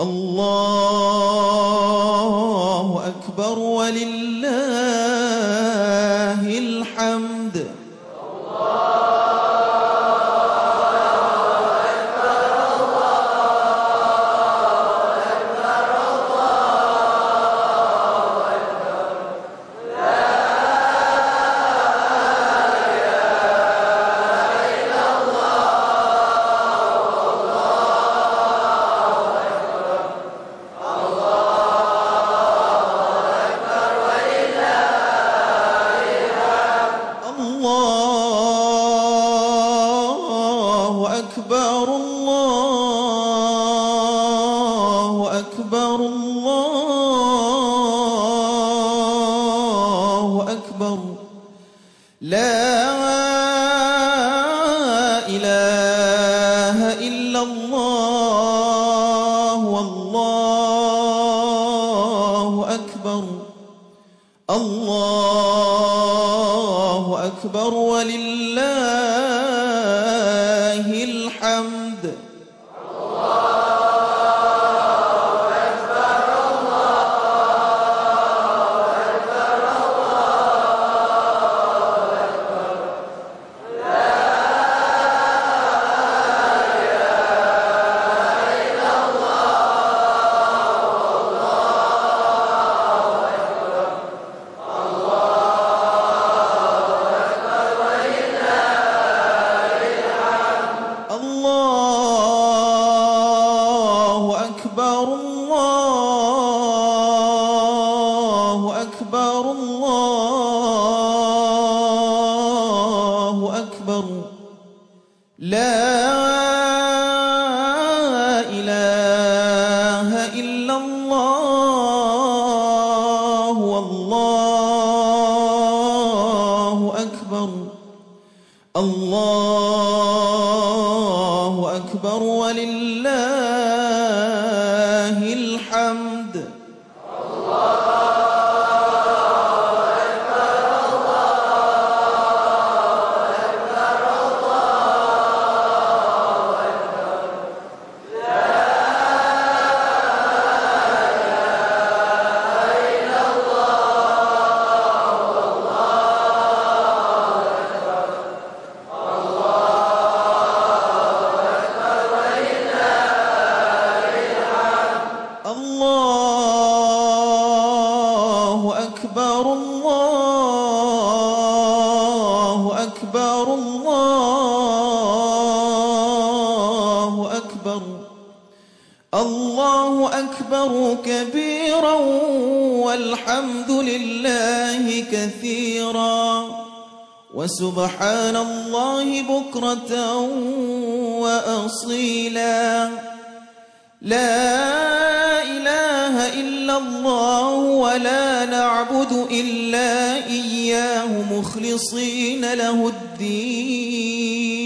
الله أكبر ولله الله أكبر ولله لا إله إلا الله والله أكبر الله الله أكبر كبيرا والحمد لله كثيرا وسبحان الله بكرة وأصيلا. لا إله إلا الله ولا نعبد إلا إياه مخلصين له الدين.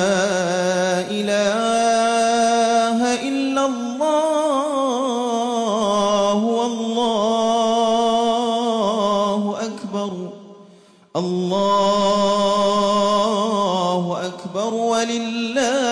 أكبر الله أكبر ولله